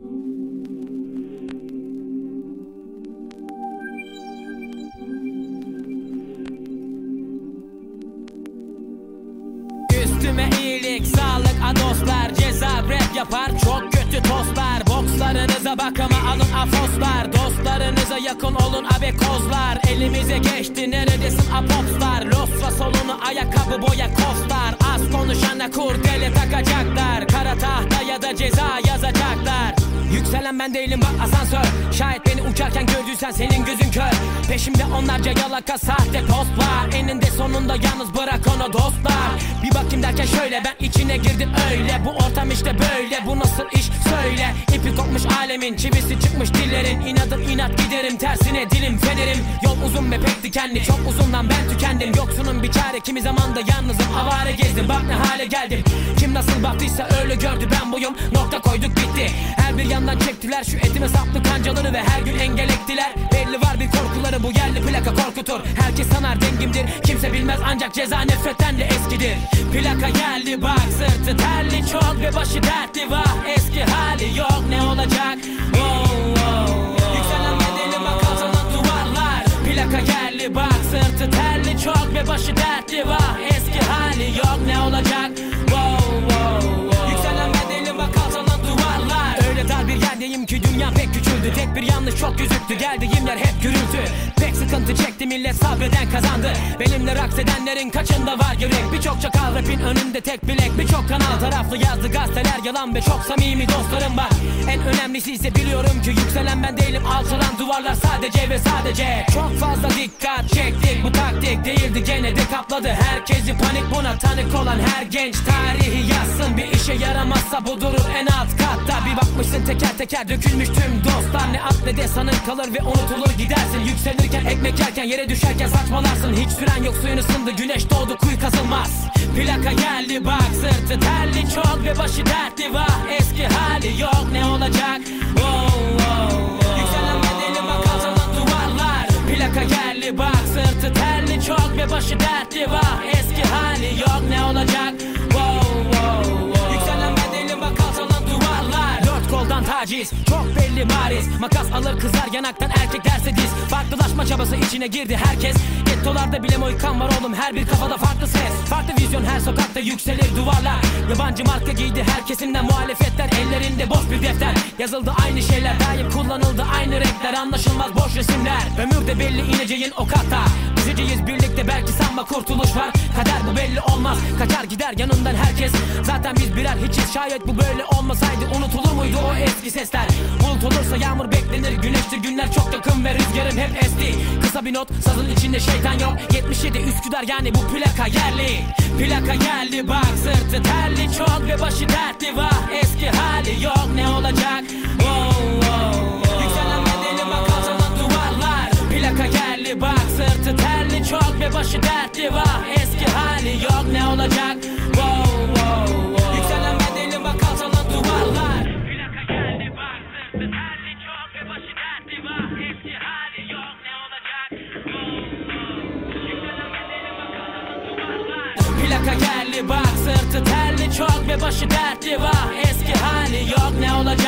Üstüme iyilik, sağlık, a dostlar Ceza rap yapar, çok kötü tostlar. Bokslarınıza bak ama alın afoslar Dostlarınıza yakın olun abi kozlar. Elimize geçti neredesin apopslar Losra solunu ayakkabı boya kostar Az konuşana kurdele takacaklar. Kara tahta ya da ceza yazacaklar Yükselen ben değilim bak asansör. Şayet beni uçarken gördüysen senin gözün kör. Peşimde onlarca yalaka sahte post var Eninde sonunda yalnız bırak onu dostlar içine girdim öyle. Bu ortam işte böyle bu nasıl iş? Söyle. İpi kopmuş alemin çivisi çıkmış dillerin. İnadım inat giderim tersine dilim fenerim Yol uzun ve pek dikenli çok uzundan ben tükendim. Yoksunun bir çare kimi zaman da yalnızım. Avare gezdim Bak ne hale geldim. Kim nasıl baktıysa öyle gördü ben buyum. Nokta koyduk bitti. Her bir yandan çektiler şu etime saplı kancaları Ve her gün engel ektiler Belli plaka korkutur. Herkes sanar dengimdir. Kimse bilmez ancak ceza nefretten de eskidir. Plaka geldi bak sırtı terli çok ve başı dertli. Vah Eski hali yok ne olacak? Oh, oh, oh. Yükselen bedeli bak alçalan duvarlar. Plaka geldi bak sırtı terli çok ve başı dertli. Vah Eski hali yok ne olacak? Wow, wow, wow. Yükselen bedeli bak duvarlar. Öyle dar bir yerdeyim ki dünya pek küçüldü. Tek bir yanlış çok gözüktü geldiğim yer hep gürültü sıkıntı çekti millet sabreden kazandı. Benimle raks edenlerin kaçında var yürek? Birçok çakal rapin önünde tek bilek. Birçok kanal taraflı yazdı gazeteler. Yalan Ve çok samimi dostlarım var. En önemlisi ise biliyorum ki yükselen ben değilim. Alçalan duvarlar sadece ve sadece. Çok fazla dikkat çektik bu taktik değildi gene de kapladı. Herkesi panik buna tanık olan her genç tarihi yazsın. Bir işe yaramazsa bu durur en alt katta. Bir bakmışsın teker teker dökülmüş tüm dostlar. Ne at ne de sanın kalır ve unutulur gidersin. Yükselirken ekmek yerken yere düşerken saçmalarsın. Hiç süren yok suyun ısındı güneş doğdu kuyu kazılmaz. Plaka geldi bak sırtı terli çok ve başı dertli. Vah Eski hali yok ne olacak? Oh, oh, oh. Yükselen bedeli bak alçalan duvarlar. Plaka geldi bak sırtı terli çok ve başı dertli. Vah taciz çok belli bariz. Makas alır kızar yanaktan erkek derse diz. Farklılaşma çabası içine girdi herkes. Gettolarda bile moykan var oğlum her bir kafada farklı ses. Farklı vizyon her sokakta yükselir duvarlar. Yabancı marka giydi her kesimden muhalefetler. Ellerinde boş bir defter. Yazıldı aynı şeyler daim kullanıldı aynı renkler. Anlaşılmaz boş resimler. Ömürde belli ineceğin o kata. Üzeceğiz birlikte belki sanma kurtuluş var. Kader bu belli olmaz. Kaçar gider yanından herkes Zaten biz birer hiçiz. Şayet bu böyle olmasaydı Unutulur muydu o eski sesler? Bulut olursa yağmur beklenir güneştir. Günler çok yakın ve rüzgarım hep esti. Kısa bir not sazın içinde şeytan yok. 77 Üsküdar yani bu plaka yerli. Plaka geldi bak sırtı terli çok ve başı dertli. Vah Eski hali yok ne olacak? Oh, oh, oh. Yükselen bedeli bak duvarlar. Plaka geldi bak sırtı terli çok ve başı dertli. Vah Eski hali yok ne olacak Plaka geldi bak sırtı terli çok ve başı dertli. Vah Eski hali yok ne olacak